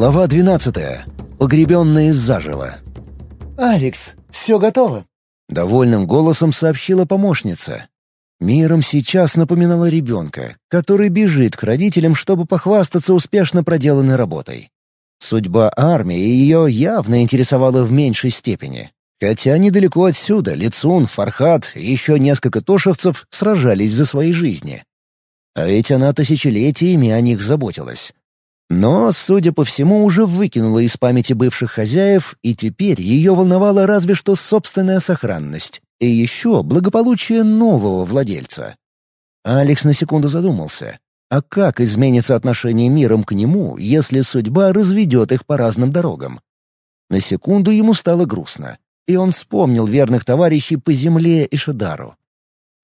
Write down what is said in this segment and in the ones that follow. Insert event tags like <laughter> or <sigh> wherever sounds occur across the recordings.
Глава двенадцатая. Погребенные заживо. «Алекс, все готово?» — довольным голосом сообщила помощница. Миром сейчас напоминала ребенка, который бежит к родителям, чтобы похвастаться успешно проделанной работой. Судьба армии ее явно интересовала в меньшей степени. Хотя недалеко отсюда Лицун, Фархат и еще несколько тошевцев сражались за свои жизни. А ведь она тысячелетиями о них заботилась. Но, судя по всему, уже выкинула из памяти бывших хозяев, и теперь ее волновала разве что собственная сохранность и еще благополучие нового владельца. Алекс на секунду задумался. А как изменится отношение миром к нему, если судьба разведет их по разным дорогам? На секунду ему стало грустно, и он вспомнил верных товарищей по земле и Шадару.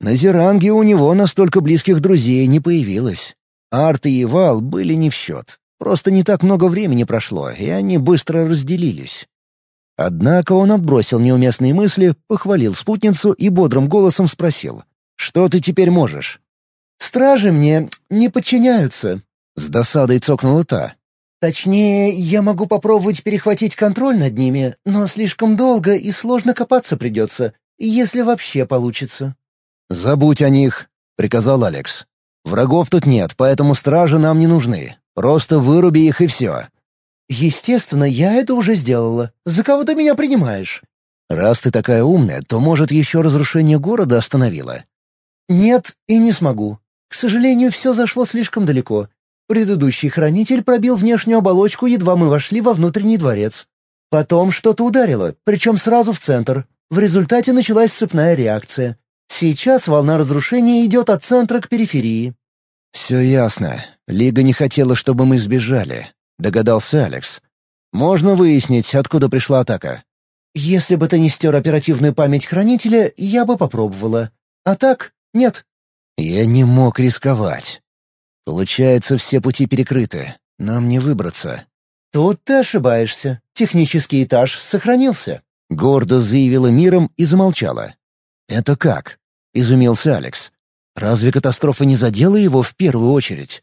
На Зеранге у него настолько близких друзей не появилось. Арт и Ивал были не в счет. Просто не так много времени прошло, и они быстро разделились. Однако он отбросил неуместные мысли, похвалил спутницу и бодрым голосом спросил. «Что ты теперь можешь?» «Стражи мне не подчиняются», — с досадой цокнула та. «Точнее, я могу попробовать перехватить контроль над ними, но слишком долго и сложно копаться придется, если вообще получится». «Забудь о них», — приказал Алекс. «Врагов тут нет, поэтому стражи нам не нужны. Просто выруби их и все». «Естественно, я это уже сделала. За кого ты меня принимаешь?» «Раз ты такая умная, то, может, еще разрушение города остановила?» «Нет, и не смогу. К сожалению, все зашло слишком далеко. Предыдущий хранитель пробил внешнюю оболочку, едва мы вошли во внутренний дворец. Потом что-то ударило, причем сразу в центр. В результате началась цепная реакция. Сейчас волна разрушения идет от центра к периферии. «Все ясно. Лига не хотела, чтобы мы сбежали», — догадался Алекс. «Можно выяснить, откуда пришла атака?» «Если бы ты не стер оперативную память Хранителя, я бы попробовала. А так, нет». «Я не мог рисковать. Получается, все пути перекрыты. Нам не выбраться». «Тут ты ошибаешься. Технический этаж сохранился», — гордо заявила миром и замолчала. «Это как?» — изумился Алекс. Разве катастрофа не задела его в первую очередь?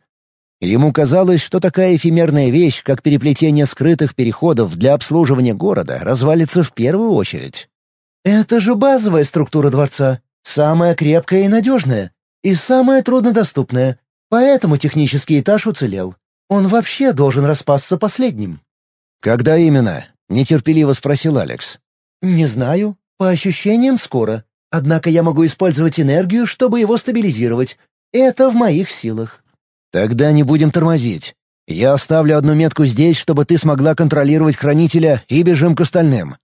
Ему казалось, что такая эфемерная вещь, как переплетение скрытых переходов для обслуживания города, развалится в первую очередь. «Это же базовая структура дворца, самая крепкая и надежная, и самая труднодоступная, поэтому технический этаж уцелел. Он вообще должен распасться последним». «Когда именно?» — нетерпеливо спросил Алекс. «Не знаю. По ощущениям, скоро. Однако я могу использовать энергию, чтобы его стабилизировать. Это в моих силах». «Тогда не будем тормозить. Я оставлю одну метку здесь, чтобы ты смогла контролировать хранителя и бежим к остальным».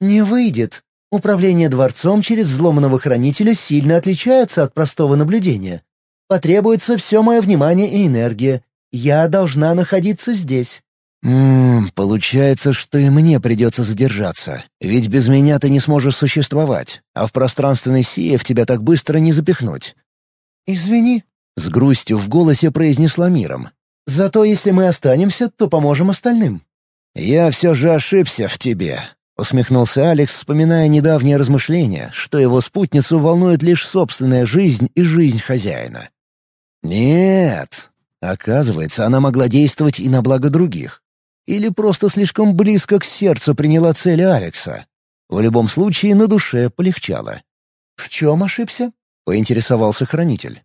«Не выйдет. Управление дворцом через взломанного хранителя сильно отличается от простого наблюдения. Потребуется все мое внимание и энергия. Я должна находиться здесь». «Ммм, получается, что и мне придется задержаться. Ведь без меня ты не сможешь существовать, а в пространственный сиев тебя так быстро не запихнуть». «Извини», — с грустью в голосе произнесла миром. «Зато если мы останемся, то поможем остальным». «Я все же ошибся в тебе», — усмехнулся Алекс, вспоминая недавнее размышление, что его спутницу волнует лишь собственная жизнь и жизнь хозяина. «Нет», Оказывается, она могла действовать и на благо других. Или просто слишком близко к сердцу приняла цель Алекса. В любом случае, на душе полегчало. «В чем ошибся?» — поинтересовался хранитель.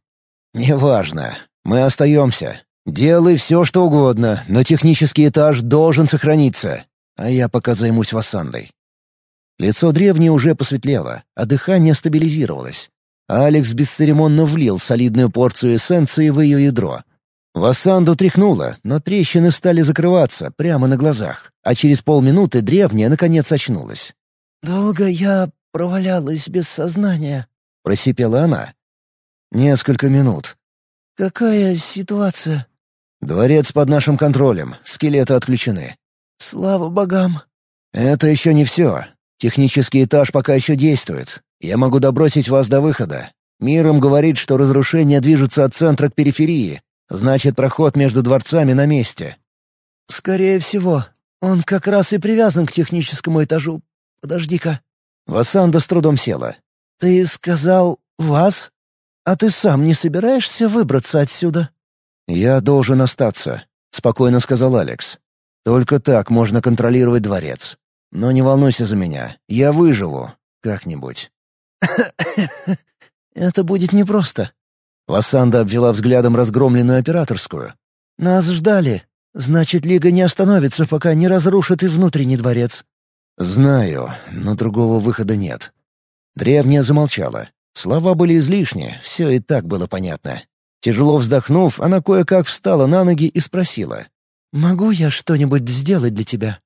«Неважно. Мы остаемся. Делай все, что угодно, но технический этаж должен сохраниться. А я пока займусь Вассандой». Лицо древнее уже посветлело, а дыхание стабилизировалось. Алекс бесцеремонно влил солидную порцию эссенции в ее ядро, Васанду тряхнуло, но трещины стали закрываться прямо на глазах, а через полминуты древняя наконец очнулась. «Долго я провалялась без сознания», — просипела она. «Несколько минут». «Какая ситуация?» «Дворец под нашим контролем, скелеты отключены». «Слава богам». «Это еще не все. Технический этаж пока еще действует. Я могу добросить вас до выхода. Миром говорит, что разрушения движутся от центра к периферии, Значит, проход между дворцами на месте. Скорее всего. Он как раз и привязан к техническому этажу. Подожди-ка. Васанда с трудом села. Ты сказал «вас»? А ты сам не собираешься выбраться отсюда? «Я должен остаться», — спокойно сказал Алекс. Только так можно контролировать дворец. Но не волнуйся за меня, я выживу. Как-нибудь. <coughs> «Это будет непросто». Лассанда обвела взглядом разгромленную операторскую. «Нас ждали. Значит, Лига не остановится, пока не разрушит и внутренний дворец». «Знаю, но другого выхода нет». Древняя замолчала. Слова были излишни, все и так было понятно. Тяжело вздохнув, она кое-как встала на ноги и спросила. «Могу я что-нибудь сделать для тебя?»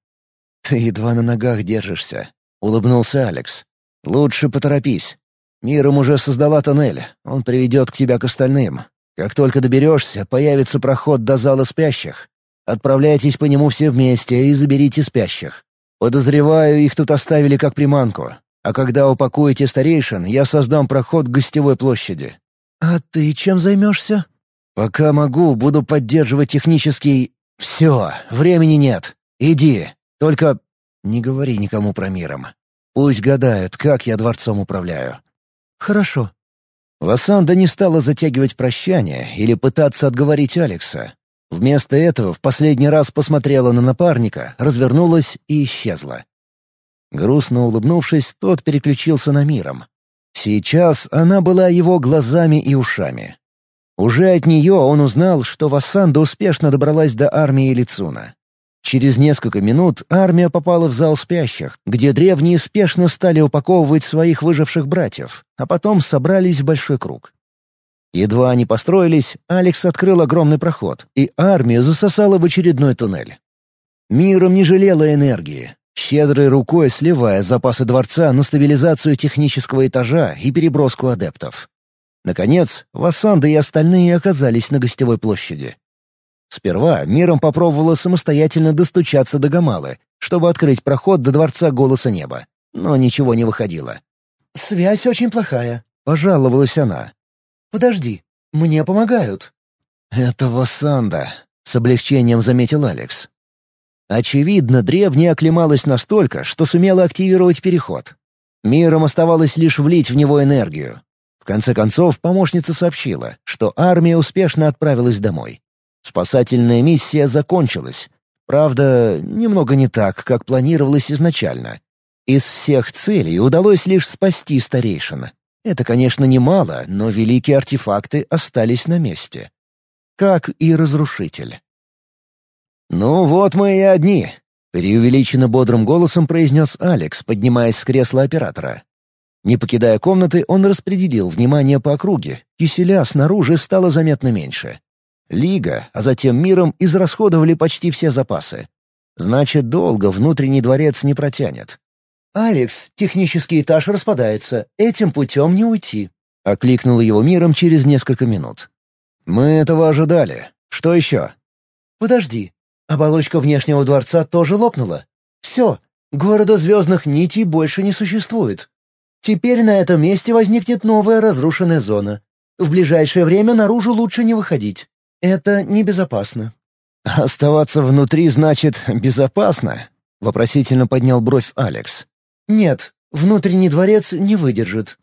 «Ты едва на ногах держишься», — улыбнулся Алекс. «Лучше поторопись. Миром уже создала тоннель, он приведет к тебя к остальным. Как только доберешься, появится проход до зала спящих. Отправляйтесь по нему все вместе и заберите спящих. Подозреваю, их тут оставили как приманку. А когда упакуете старейшин, я создам проход к гостевой площади». «А ты чем займешься?» «Пока могу, буду поддерживать технический...» «Все, времени нет. Иди. Только не говори никому про миром. Пусть гадают, как я дворцом управляю». «Хорошо». Васанда не стала затягивать прощание или пытаться отговорить Алекса. Вместо этого в последний раз посмотрела на напарника, развернулась и исчезла. Грустно улыбнувшись, тот переключился на миром. Сейчас она была его глазами и ушами. Уже от нее он узнал, что Вассанда успешно добралась до армии Лицуна. Через несколько минут армия попала в зал спящих, где древние спешно стали упаковывать своих выживших братьев, а потом собрались в большой круг. Едва они построились, Алекс открыл огромный проход, и армию засосало в очередной туннель. Миром не жалела энергии, щедрой рукой сливая запасы дворца на стабилизацию технического этажа и переброску адептов. Наконец, Вассанда и остальные оказались на гостевой площади. Сперва миром попробовала самостоятельно достучаться до Гамалы, чтобы открыть проход до Дворца Голоса Неба. Но ничего не выходило. «Связь очень плохая», — пожаловалась она. «Подожди, мне помогают». «Это Вассанда», — с облегчением заметил Алекс. Очевидно, древняя оклемалась настолько, что сумела активировать переход. Миром оставалось лишь влить в него энергию. В конце концов, помощница сообщила, что армия успешно отправилась домой. Спасательная миссия закончилась. Правда, немного не так, как планировалось изначально. Из всех целей удалось лишь спасти старейшин. Это, конечно, немало, но великие артефакты остались на месте. Как и разрушитель. «Ну вот мы и одни», — преувеличенно бодрым голосом произнес Алекс, поднимаясь с кресла оператора. Не покидая комнаты, он распределил внимание по округе. Киселя снаружи стало заметно меньше. Лига, а затем миром израсходовали почти все запасы. Значит, долго внутренний дворец не протянет. «Алекс, технический этаж распадается. Этим путем не уйти», — окликнул его миром через несколько минут. «Мы этого ожидали. Что еще?» «Подожди. Оболочка внешнего дворца тоже лопнула. Все, города звездных нитей больше не существует. Теперь на этом месте возникнет новая разрушенная зона. В ближайшее время наружу лучше не выходить. Это небезопасно». «Оставаться внутри значит безопасно?» — вопросительно поднял бровь Алекс. «Нет, внутренний дворец не выдержит».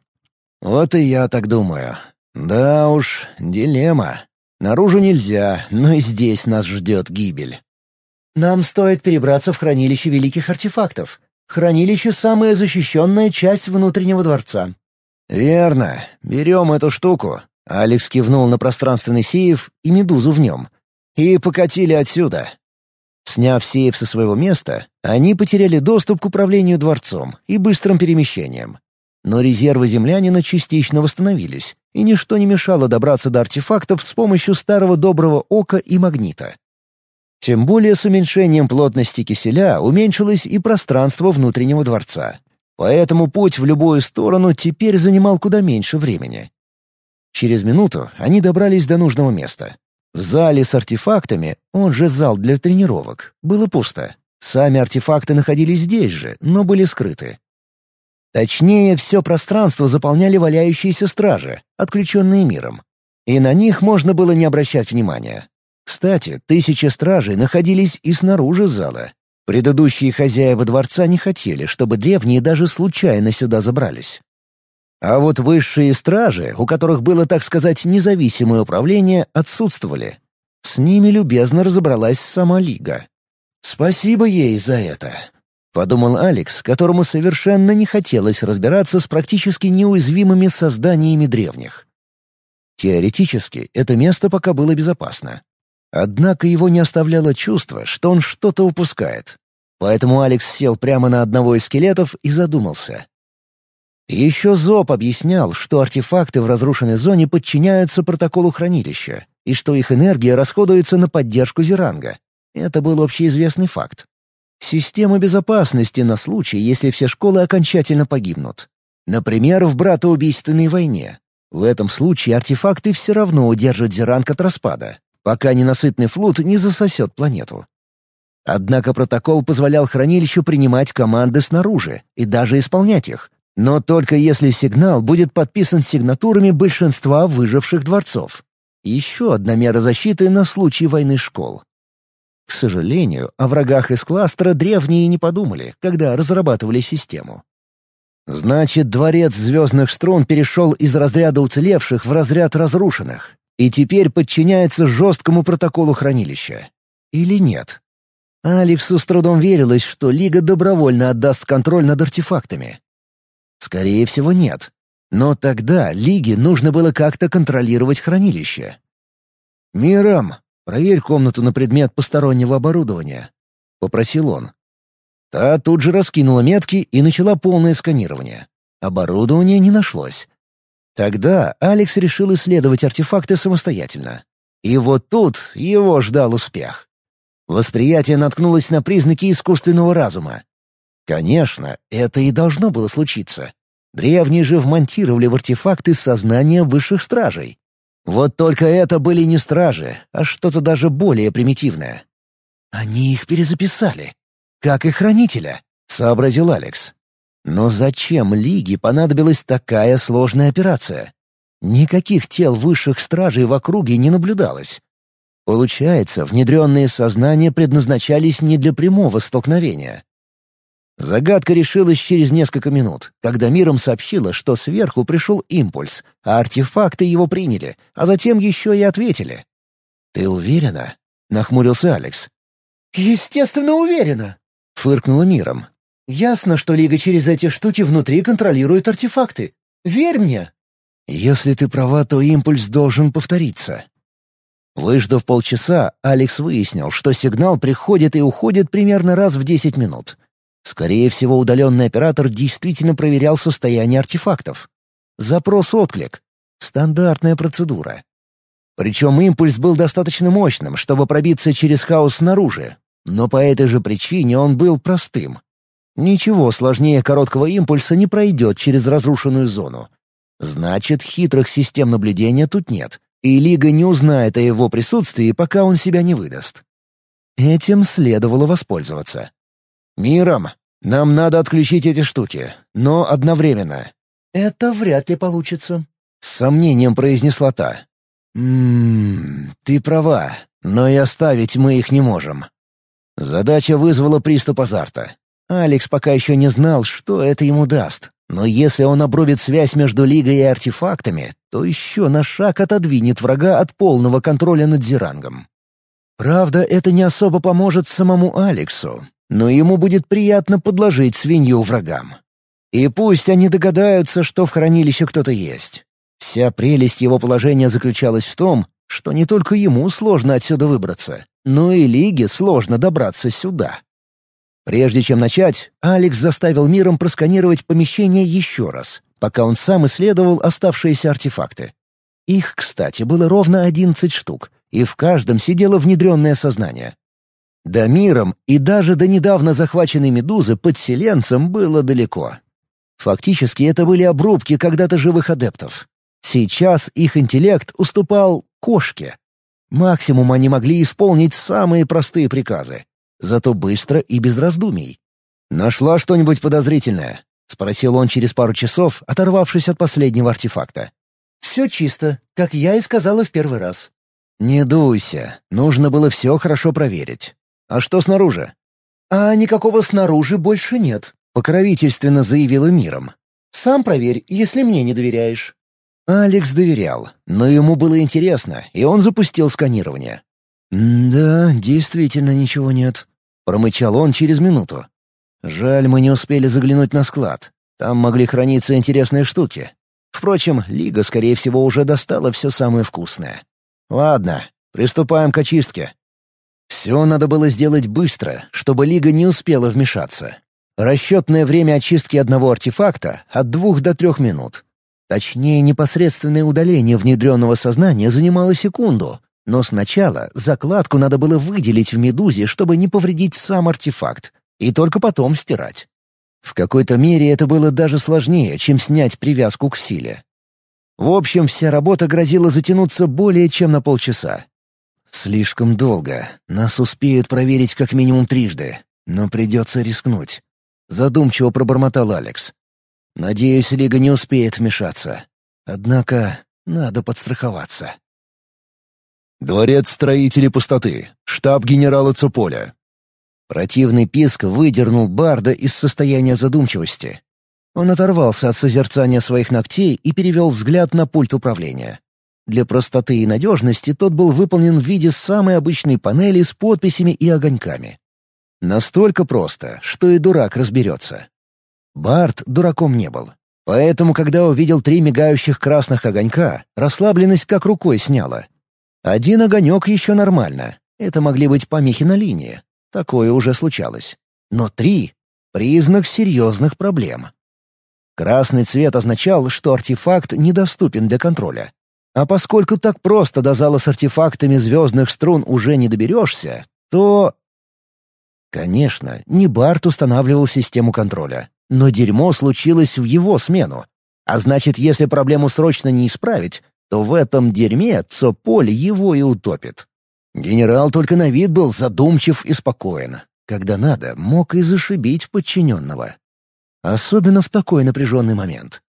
«Вот и я так думаю. Да уж, дилемма. Наружу нельзя, но и здесь нас ждет гибель». «Нам стоит перебраться в хранилище великих артефактов. Хранилище — самая защищенная часть внутреннего дворца». «Верно. Берем эту штуку. Алекс кивнул на пространственный сейф и медузу в нем. И покатили отсюда. Сняв сейф со своего места, они потеряли доступ к управлению дворцом и быстрым перемещением. Но резервы землянина частично восстановились, и ничто не мешало добраться до артефактов с помощью старого доброго ока и магнита. Тем более с уменьшением плотности киселя уменьшилось и пространство внутреннего дворца. Поэтому путь в любую сторону теперь занимал куда меньше времени. Через минуту они добрались до нужного места. В зале с артефактами, он же зал для тренировок, было пусто. Сами артефакты находились здесь же, но были скрыты. Точнее, все пространство заполняли валяющиеся стражи, отключенные миром. И на них можно было не обращать внимания. Кстати, тысячи стражей находились и снаружи зала. Предыдущие хозяева дворца не хотели, чтобы древние даже случайно сюда забрались. А вот высшие стражи, у которых было, так сказать, независимое управление, отсутствовали. С ними любезно разобралась сама Лига. Спасибо ей за это. — подумал Алекс, которому совершенно не хотелось разбираться с практически неуязвимыми созданиями древних. Теоретически, это место пока было безопасно. Однако его не оставляло чувство, что он что-то упускает. Поэтому Алекс сел прямо на одного из скелетов и задумался. Еще Зоб объяснял, что артефакты в разрушенной зоне подчиняются протоколу хранилища, и что их энергия расходуется на поддержку Зеранга. Это был общеизвестный факт. Система безопасности на случай, если все школы окончательно погибнут. Например, в братоубийственной войне. В этом случае артефакты все равно удержат Зеранг от распада, пока ненасытный флот не засосет планету. Однако протокол позволял хранилищу принимать команды снаружи и даже исполнять их, но только если сигнал будет подписан сигнатурами большинства выживших дворцов. Еще одна мера защиты на случай войны школ. К сожалению, о врагах из кластера древние не подумали, когда разрабатывали систему. Значит, дворец звездных струн перешел из разряда уцелевших в разряд разрушенных и теперь подчиняется жесткому протоколу хранилища. Или нет? Алексу с трудом верилось, что Лига добровольно отдаст контроль над артефактами. Скорее всего, нет. Но тогда Лиге нужно было как-то контролировать хранилище. «Мирам, Проверь комнату на предмет постороннего оборудования», — попросил он. Та тут же раскинула метки и начала полное сканирование. Оборудования не нашлось. Тогда Алекс решил исследовать артефакты самостоятельно. И вот тут его ждал успех. Восприятие наткнулось на признаки искусственного разума. Конечно, это и должно было случиться. Древние же вмонтировали в артефакты сознание высших стражей. Вот только это были не стражи, а что-то даже более примитивное. «Они их перезаписали. Как и хранителя», — сообразил Алекс. «Но зачем Лиге понадобилась такая сложная операция? Никаких тел высших стражей в округе не наблюдалось. Получается, внедренные сознания предназначались не для прямого столкновения. Загадка решилась через несколько минут, когда миром сообщила, что сверху пришел импульс, а артефакты его приняли, а затем еще и ответили. «Ты уверена?» — нахмурился Алекс. «Естественно, уверена», — фыркнула миром. «Ясно, что Лига через эти штуки внутри контролирует артефакты. Верь мне!» «Если ты права, то импульс должен повториться». Выждав полчаса, Алекс выяснил, что сигнал приходит и уходит примерно раз в десять минут. Скорее всего, удаленный оператор действительно проверял состояние артефактов. Запрос-отклик. Стандартная процедура. Причем импульс был достаточно мощным, чтобы пробиться через хаос снаружи. Но по этой же причине он был простым. Ничего сложнее короткого импульса не пройдет через разрушенную зону. Значит, хитрых систем наблюдения тут нет, и Лига не узнает о его присутствии, пока он себя не выдаст. Этим следовало воспользоваться. «Миром, нам надо отключить эти штуки, но одновременно». «Это вряд ли получится», — с сомнением произнесла та. «Ммм, ты права, но и оставить мы их не можем». Задача вызвала приступ азарта. Алекс пока еще не знал, что это ему даст. Но если он обрубит связь между Лигой и артефактами, то еще на шаг отодвинет врага от полного контроля над Зирангом. Правда, это не особо поможет самому Алексу но ему будет приятно подложить свинью врагам. И пусть они догадаются, что в хранилище кто-то есть. Вся прелесть его положения заключалась в том, что не только ему сложно отсюда выбраться, но и Лиге сложно добраться сюда. Прежде чем начать, Алекс заставил миром просканировать помещение еще раз, пока он сам исследовал оставшиеся артефакты. Их, кстати, было ровно одиннадцать штук, и в каждом сидело внедренное сознание. До миром и даже до недавно захваченной медузы подселенцам было далеко. Фактически это были обрубки когда-то живых адептов. Сейчас их интеллект уступал кошке. Максимум они могли исполнить самые простые приказы. Зато быстро и без раздумий. «Нашла что-нибудь подозрительное?» — спросил он через пару часов, оторвавшись от последнего артефакта. «Все чисто, как я и сказала в первый раз». «Не дуйся. Нужно было все хорошо проверить. А что снаружи?» «А никакого снаружи больше нет», — покровительственно заявила миром. «Сам проверь, если мне не доверяешь». Алекс доверял, но ему было интересно, и он запустил сканирование. «Да, действительно ничего нет». — промычал он через минуту. «Жаль, мы не успели заглянуть на склад. Там могли храниться интересные штуки. Впрочем, Лига, скорее всего, уже достала все самое вкусное. Ладно, приступаем к очистке. Все надо было сделать быстро, чтобы Лига не успела вмешаться. Расчетное время очистки одного артефакта — от двух до трех минут. Точнее, непосредственное удаление внедренного сознания занимало секунду, но сначала закладку надо было выделить в медузе, чтобы не повредить сам артефакт, и только потом стирать. В какой-то мере это было даже сложнее, чем снять привязку к силе. В общем, вся работа грозила затянуться более чем на полчаса. Слишком долго. Нас успеют проверить как минимум трижды. Но придется рискнуть. Задумчиво пробормотал Алекс. Надеюсь, Лига не успеет вмешаться. Однако надо подстраховаться. Дворец строителей пустоты. Штаб генерала Цуполя. Противный писк выдернул Барда из состояния задумчивости. Он оторвался от созерцания своих ногтей и перевел взгляд на пульт управления. Для простоты и надежности тот был выполнен в виде самой обычной панели с подписями и огоньками. Настолько просто, что и дурак разберется. Барт дураком не был. Поэтому, когда увидел три мигающих красных огонька, расслабленность как рукой сняла. Один огонек еще нормально. Это могли быть помехи на линии. Такое уже случалось. Но три — признак серьезных проблем. Красный цвет означал, что артефакт недоступен для контроля. А поскольку так просто до зала с артефактами звездных струн уже не доберешься, то... Конечно, не Барт устанавливал систему контроля, но дерьмо случилось в его смену. А значит, если проблему срочно не исправить, то в этом дерьме Цополь его и утопит. Генерал только на вид был задумчив и спокоен. Когда надо, мог и зашибить подчиненного. Особенно в такой напряженный момент.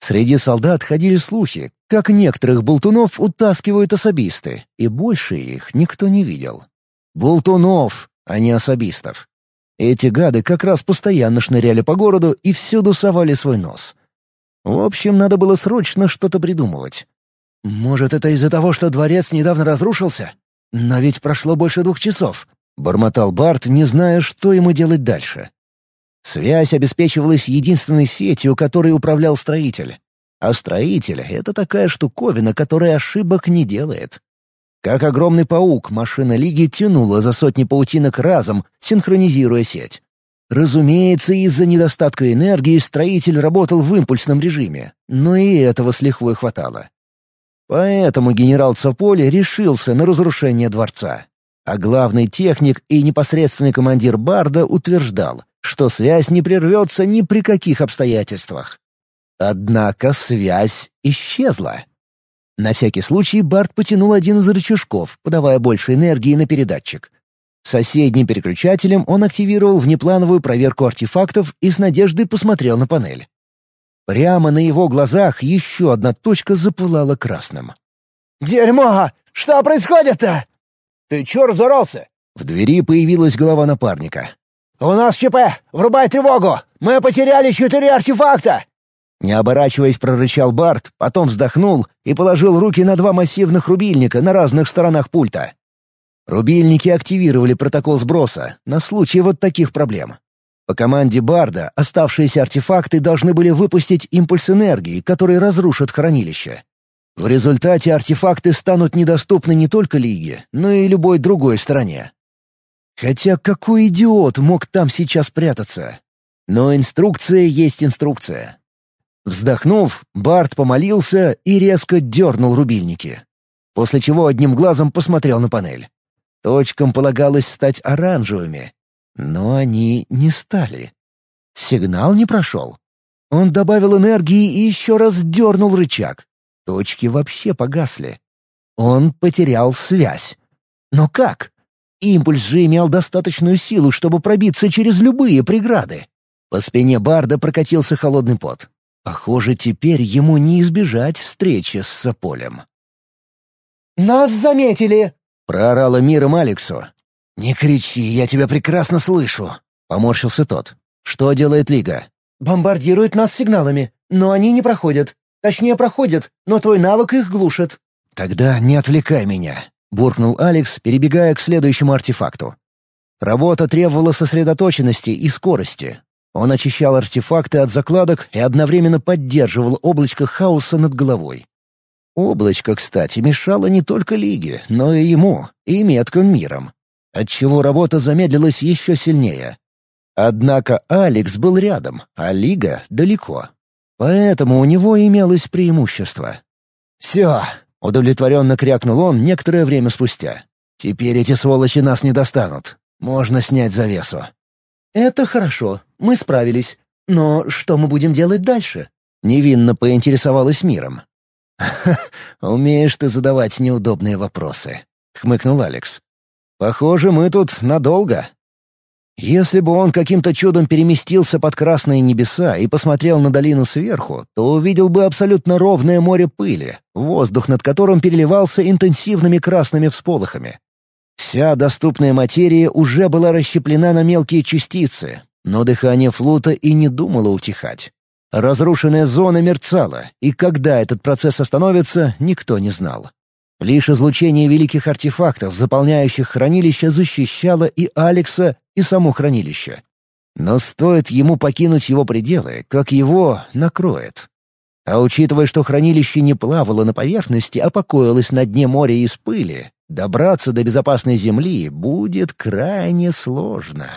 Среди солдат ходили слухи, как некоторых болтунов утаскивают особисты, и больше их никто не видел. Болтунов, а не особистов. Эти гады как раз постоянно шныряли по городу и всюду совали свой нос. В общем, надо было срочно что-то придумывать. «Может, это из-за того, что дворец недавно разрушился?» «Но ведь прошло больше двух часов», — бормотал Барт, не зная, что ему делать дальше. Связь обеспечивалась единственной сетью, которой управлял строитель. А строитель — это такая штуковина, которая ошибок не делает. Как огромный паук, машина Лиги тянула за сотни паутинок разом, синхронизируя сеть. Разумеется, из-за недостатка энергии строитель работал в импульсном режиме, но и этого с лихвой хватало. Поэтому генерал Цополи решился на разрушение дворца. А главный техник и непосредственный командир Барда утверждал, что связь не прервется ни при каких обстоятельствах. Однако связь исчезла. На всякий случай Барт потянул один из рычажков, подавая больше энергии на передатчик. Соседним переключателем он активировал внеплановую проверку артефактов и с надеждой посмотрел на панель. Прямо на его глазах еще одна точка запылала красным. «Дерьмо! Что происходит-то?» «Ты чё разорался?» В двери появилась голова напарника. «У нас ЧП! Врубай тревогу! Мы потеряли четыре артефакта!» Не оборачиваясь, прорычал Барт, потом вздохнул и положил руки на два массивных рубильника на разных сторонах пульта. Рубильники активировали протокол сброса на случай вот таких проблем. По команде Барда оставшиеся артефакты должны были выпустить импульс энергии, который разрушит хранилище. В результате артефакты станут недоступны не только Лиге, но и любой другой стране. Хотя какой идиот мог там сейчас прятаться? Но инструкция есть инструкция. Вздохнув, Барт помолился и резко дернул рубильники. После чего одним глазом посмотрел на панель. Точкам полагалось стать оранжевыми, но они не стали. Сигнал не прошел. Он добавил энергии и еще раз дернул рычаг. Точки вообще погасли. Он потерял связь. Но как? Импульс же имел достаточную силу, чтобы пробиться через любые преграды. По спине Барда прокатился холодный пот. Похоже, теперь ему не избежать встречи с Саполем. «Нас заметили!» — проорала миром Алексу. «Не кричи, я тебя прекрасно слышу», — поморщился тот. «Что делает Лига?» «Бомбардирует нас сигналами, но они не проходят. Точнее, проходят, но твой навык их глушит». «Тогда не отвлекай меня», — буркнул Алекс, перебегая к следующему артефакту. Работа требовала сосредоточенности и скорости. Он очищал артефакты от закладок и одновременно поддерживал облачко хаоса над головой. Облачко, кстати, мешало не только Лиге, но и ему, и метким миром, отчего работа замедлилась еще сильнее. Однако Алекс был рядом, а Лига — далеко. Поэтому у него имелось преимущество. «Все!» — удовлетворенно крякнул он некоторое время спустя. «Теперь эти сволочи нас не достанут. Можно снять завесу». «Это хорошо. Мы справились. Но что мы будем делать дальше?» Невинно поинтересовалась миром. умеешь ты задавать неудобные вопросы», — хмыкнул Алекс. «Похоже, мы тут надолго». Если бы он каким-то чудом переместился под красные небеса и посмотрел на долину сверху, то увидел бы абсолютно ровное море пыли, воздух над которым переливался интенсивными красными всполохами. Вся доступная материя уже была расщеплена на мелкие частицы, но дыхание флута и не думало утихать. Разрушенная зона мерцала, и когда этот процесс остановится, никто не знал. Лишь излучение великих артефактов, заполняющих хранилище, защищало и Алекса, и само хранилище. Но стоит ему покинуть его пределы, как его накроет. А учитывая, что хранилище не плавало на поверхности, а покоилось на дне моря из пыли, добраться до безопасной земли будет крайне сложно.